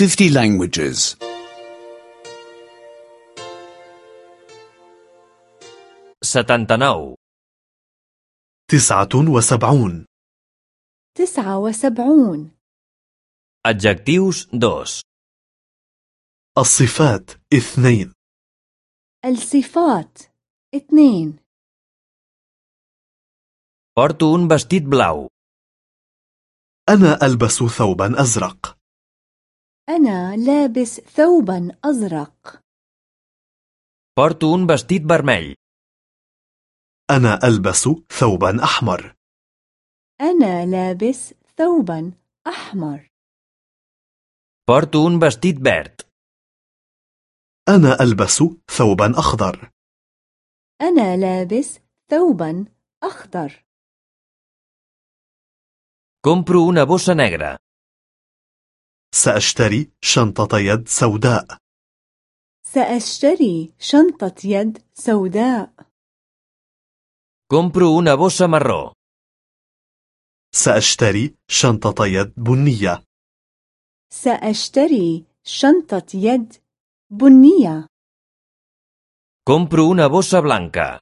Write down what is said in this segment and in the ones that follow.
50 languages. 79. تسعة وسبعون تسعة وسبعون Adjectius 2. الصفات اثنين الصفات اثنين Porto un vestit blau. أنا ألبس ثوبا أزرق أنا لابس ثوبا أزرق Porto un vestit vermell. أنا ألبس ثوبا أحمر أنا لابس ثوبا أحمر Porto un vestit verd. أنا ألبس ثوبا أخضر أنا لابس ثوبا أخضر Compro una bossa negra. سأشتري شنطة يد سوداء. سأشتري شنطة يد سوداء. Compro una bossa marró. سأشتري شنطة يد بنية. سأشتري شنطة يد بنية. Compro una bossa blanca.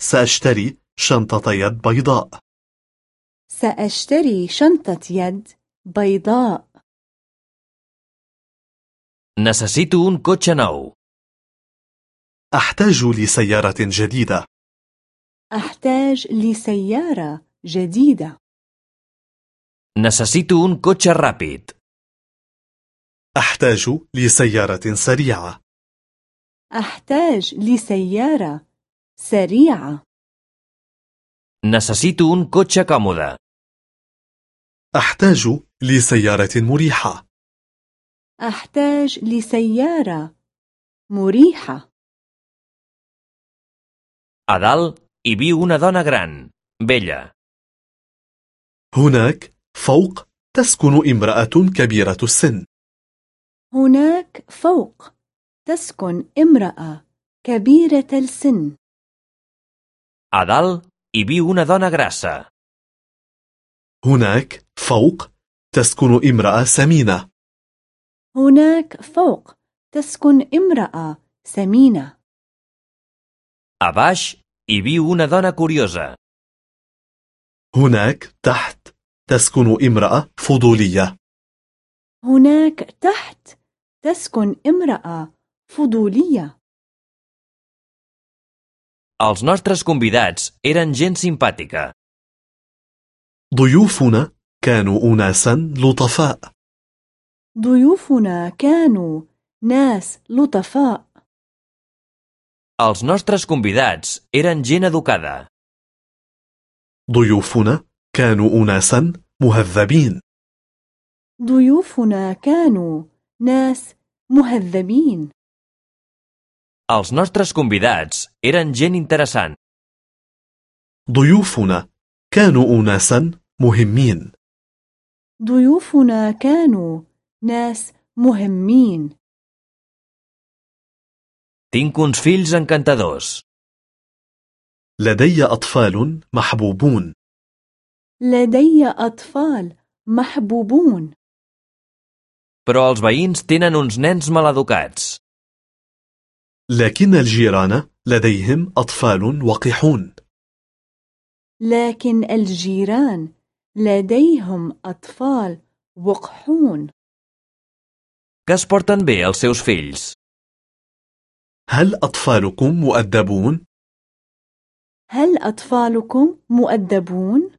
سأشتري شنطة يد بيضاء. سأشتري شنطة يد بيضاء Necessito un cotxe nou. أحتاج لسيارة جديدة أحتاج لسيارة جديدة Necessito un cotxe ràpid. أحتاج لسيارة سريعة أحتاج لسيارة سريعة Necessito un cotxe còmode. أحتاج لسيارة مريحة أحتاج لسيارة مريحة A dalt hi viu una dona gran, vella. هناك فوق تسكن امرأة كبيرة السن هناك فوق تسكن امرأة كبيرة السن A dalt hi viu una dona grassa. هناك فوق تسكن امرأة سمينة هناك فوق تسكن امرأة سمينة A baix hi viu una dona curiosa. هناك تحت تسكن امرأة فضولية هناك تحت تسكن امرأة فضولية Els nostres convidats eren gent simpàtica. ضيوفنا كانوا أناسا لطفاء. ضيوفنا كانوا ناس لطفاء. Els nostres convidats eren gent educada. ضيوفنا كانوا أناسا مهذبين. ضيوفنا كانوا ناس مهذبين. Els nostres convidats eren gent interessant. ضيوفنا كانوا أناسا مهمين. ضيوفنا كانوا ناس مهمين Tinc uns fills encantadors. لدي أطفال محبوبون لدي أطفال محبوبون Però els veïns tenen uns nens maleducats. لكن الجيران لديهم أطفال وقحون لكن الجيران لديهم أطفال وقحون Que es porten bé els seus fills. هل أطفالكم مؤدبون؟ هل أطفالكم مؤدبون؟